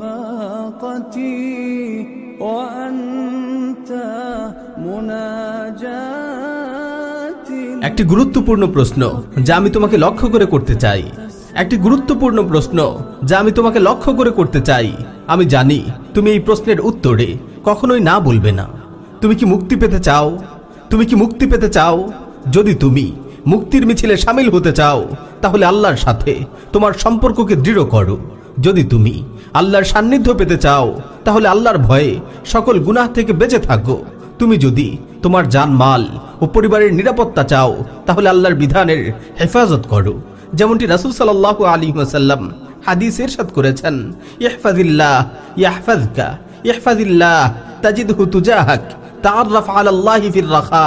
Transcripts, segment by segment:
وفاقتي وأنت مناجاتي একটি গুরুত্বপূর্ণ প্রশ্ন যা আমি তোমাকে লক্ষ্য করে করতে চাই একটি গুরুত্বপূর্ণ প্রশ্ন যা আমি তোমাকে লক্ষ্য করে করতে চাই আমি জানি তুমি এই প্রশ্নের উত্তরে কখনোই না বলবে না তুমি কি মুক্তি পেতে চাও তুমি কি মুক্তি পেতে চাও যদি তুমি মুক্তির মিছিলে সামিল হতে চাও তাহলে আল্লাহর সাথে তোমার সম্পর্ককে দৃঢ় করো যদি তুমি আল্লাহর সান্নিধ্য পেতে চাও, তাহলে আল্লাহর ভয়ে সকল গুনাহ থেকে বেঁচে থাকো। তুমি যদি তোমার জান, মাল ও পরিবারের নিরাপত্তা চাও, তাহলে আল্লাহর বিধানের হেফাজত করো। যেমনটি রাসুল সাল্লাহ আলী ওয়াসাল্লাম হাদিস এরশাদ করেছেন ইহফাজিল্লাহ ইয়াহফাজকা ইহফাজিল্লাহ তাজিদহু তুজাহাক, তাআররাফ আলাল্লাহি ফির রাখা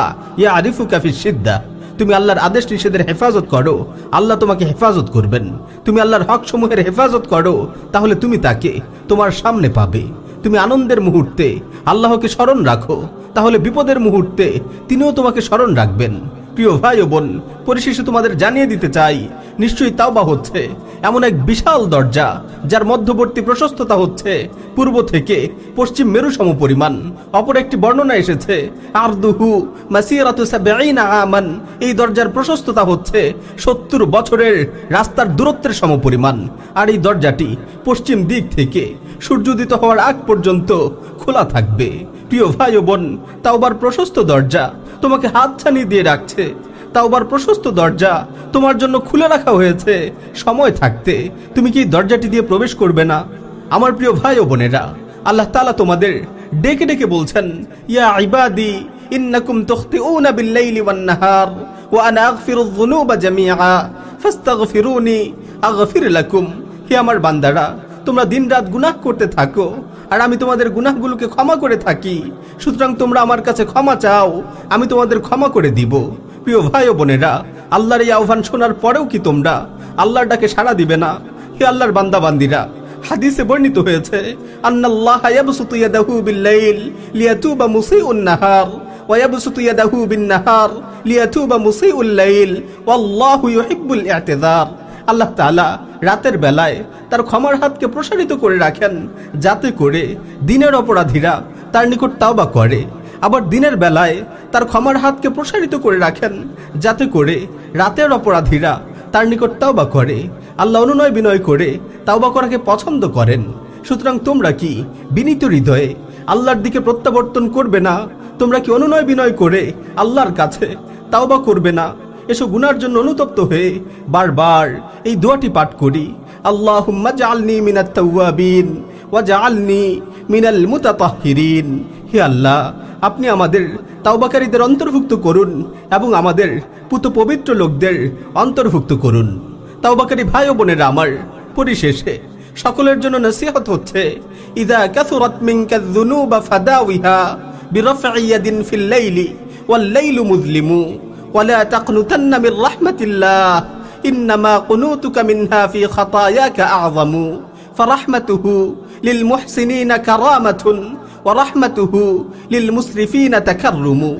ফিস সিদ্দা তুমি আল্লাহর আদেশ নিষেধের হেফাজত করো। আল্লাহ তোমাকে হেফাজত করবেন। তুমি আল্লাহর হক সমূহের হেফাজত করো, তাহলে তুমি তাকে তোমার সামনে পাবে। তুমি আনন্দের মুহূর্তে আল্লাহকে স্মরণ রাখো, তাহলে বিপদের মুহূর্তে তিনিও তোমাকে স্মরণ রাখবেন। প্রিয় ভাই ও বোন, পরিশেষে তোমাদের জানিয়ে দিতে চাই নিশ্চয়ই তাওবা হচ্ছে। এমন এক বিশাল দরজা, যার মধ্যবর্তী প্রশস্ততা হচ্ছে পূর্ব থেকে পশ্চিম মেরু সম পরিমাণ। অপর একটি বর্ণনা এসেছে, আরদুহু আমান। এই দরজার প্রশস্ততা হচ্ছে সত্তর বছরের রাস্তার দূরত্বের সম পরিমাণ। আর এই দরজাটি পশ্চিম দিক থেকে সূর্যোদিত হওয়ার আগ পর্যন্ত খোলা থাকবে। প্রিয় ভাই বোন, তাওবার প্রশস্ত দরজা তোমাকে হাত ছানিয়ে দিয়ে রাখছে তাওবার প্রশস্ত দরজা তোমার জন্য খুলে রাখা হয়েছে। সময় থাকতে তুমি কি দরজাটি দিয়ে প্রবেশ করবে না? আমার প্রিয় ভাই ও বোনেরা, আল্লাহ তালা তোমাদের ডেকে ডেকে বলছেন, ইয়া ইবাদি, ইন্নাকুম তুখতিউনা বিল-লাইলি ওয়ান-নাহার, ওয়া আনা আগফিরুয যুনুবা জামিআ, ফাস্তাগফিরুনি, আগফির লাকুম। হে আমার বান্দারা, তোমরা দিনরাত গুনাহ করতে থাকো, আর আমি তোমাদের গুনাহগুলোকে ক্ষমা করে থাকি। সুতরাং তোমরা আমার কাছে ক্ষমা চাও, আমি তোমাদের ক্ষমা করে দিব। প্রিয় ভাই ও বোনেরা, আল্লাহর এই আহ্বান শোনার পরেও কি তোমরা আল্লাহর ডাকে সাড়া দিবে না? হে আল্লাহর বান্দা বান্দিরা হাদিসে বর্ণিত হয়েছে, আন্নাল্লাহ ইয়াবসুতু ইয়াদাহু বিল-লাইল লিয়াতুবা মুসিউন নাহার ইয়াবসুতু ইয়াদাহু বিন-নাহার লিয়াতুবা মুসিউল লাইল, ওয়াল্লাহু ইউহিব্বুল ই'তিযার। আল্লাহ তাআলা রাতের বেলায় তার ক্ষমার হাতকে প্রসারিত করে রাখেন, যাতে করে দিনের অপরাধীরা তার নিকট তাওবা করে। আবার দিনের বেলায় তার ক্ষমার হাতকে প্রসারিত করে রাখেন, যাতে করে রাতের অপরাধীরা তার নিকট তাওবা করে। আল্লাহ অনুনয় বিনয় করে তাওবা করাকে পছন্দ করেন। সুতরাং তোমরা কি বিনীত হৃদয়ে আল্লাহর দিকে প্রত্যাবর্তন করবে না? তোমরা কি অনুনয় বিনয় করে আল্লাহর কাছে তাওবা করবে না? এসব গুনার জন্য অনুতপ্ত হয়ে বারবার এই দোয়াটি পাঠ করি। আল্লাহুম্মা জাআলনি মিনাত তাওয়াবিন ওয়া জাআলনি মিনাল মুতাতাহহিরিন হে আল্লাহ আপনি আমাদের তাওবাকারীদের অন্তর্ভুক্ত করুন এবং আমাদের পুত পবিত্র লোকদের অন্তর্ভুক্ত করুন তাওবাকারী ভাই ও বোনেরা আমার পরিশেষে সকলের জন্য নসিহত হচ্ছে ইদা কাসুরাত মিনকা যুনুবা ফাদাউইহা বিরফঈ ইয়াদিন ফিল লাইলি ওয়াল লাইলু মুযলিমু ولا تقنطن من رحمة الله إنما قنوتك منها في خطاياك أعظم فرحمته للمحسنين كرامة ওয়ারাহমাতুহু লিল মুসরিফিনা তাকার রুমু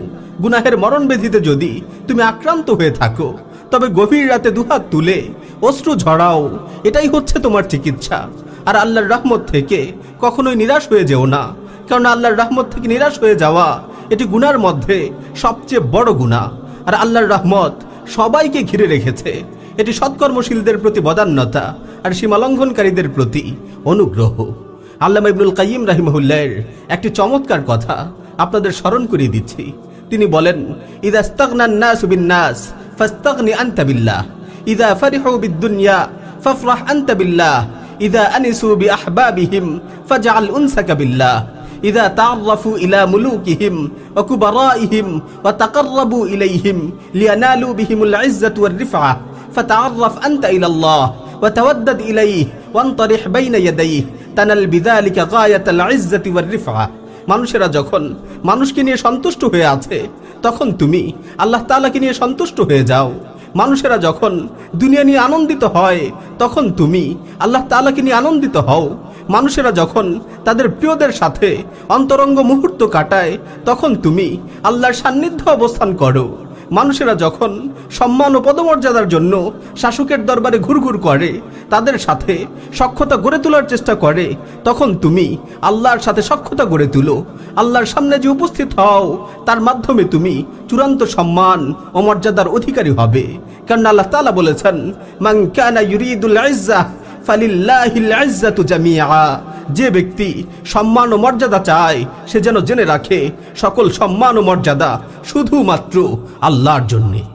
গুনাহের মরণ ব্যাধিতে যদি তুমি আক্রান্ত হয়ে থাকো, তবে গভীর রাতে দুহাত তুলে অশ্রু ঝরাও, এটাই হচ্ছে তোমার চিকিৎসা। আর আল্লাহর রহমত থেকে কখনোই নিরাশ হয়ে যেও না কারণ আল্লাহর রহমত থেকে নিরাশ হয়ে যাওয়া এটি গুনার মধ্যে সবচেয়ে বড় গুণা আর আল্লাহর রহমত সবাইকে ঘিরে রেখেছে। এটি সৎকর্মশীলদের প্রতি বদান্যতা আর সীমালঙ্ঘনকারীদের প্রতি অনুগ্রহ। আল্লামা ইবনুল কাইম রাহিমহুল্লাহের একটি চমৎকার কথা আপনাদের স্মরণ করিয়ে দিচ্ছি তিনি বলেন ইদা ইস্তাগনান নাস বিন নাস ফাস্তাগনি আনতা বিল্লাহ ইদা ফারিহু বিদ-দুনিয়া ফাফরাহ আনতা বিল্লাহ ইদা আনিসু বিআহবাবিহিম ফাজআল উনসাকা বিল্লাহ إذا تعرفوا إلى ملوكهم وكبرائهم وتقربوا إليهم لينالوا بهم العزة والرفعة فتعرف أنت إلى الله وتودد إليه وانطرح بين يديه তানাল বিদালিকা গায়াতাল ইজ্জাতি ওয়ার রিফা মানুষেরা যখন মানুষকে নিয়ে সন্তুষ্ট হয়ে আছে, তখন তুমি আল্লাহ তাআলাকে নিয়ে সন্তুষ্ট হয়ে যাও। মানুষেরা যখন দুনিয়া নিয়ে আনন্দিত হয়, তখন তুমি আল্লাহ তালাকে নিয়ে আনন্দিত হও। মানুষেরা যখন তাদের প্রিয়দের সাথে অন্তরঙ্গ মুহূর্ত কাটায়, তখন তুমি আল্লাহর সান্নিধ্য অবস্থান করো। মানুষেরা যখন সম্মান ও পদমর্যাদার জন্য শাসকের দরবারে ঘুরঘুর করে, তাদের সাথে সক্ষতা গড়ে তোলার চেষ্টা করে, তখন তুমি আল্লাহর সাথে সক্ষতা গড়ে তুলো। আল্লাহর সামনে যে উপস্থিত হও, তার মাধ্যমে তুমি চূড়ান্ত সম্মান ও মর্যাদার অধিকারী হবে। কারণ আল্লাহ তাআলা বলেছেন, মান কানা ইউরিদুল জামিআ। যে ব্যক্তি সম্মান ও মর্যাদা চায়, সে যেন জেনে রাখে, সকল সম্মান ও মর্যাদা শুধুমাত্র আল্লাহর জন্যে।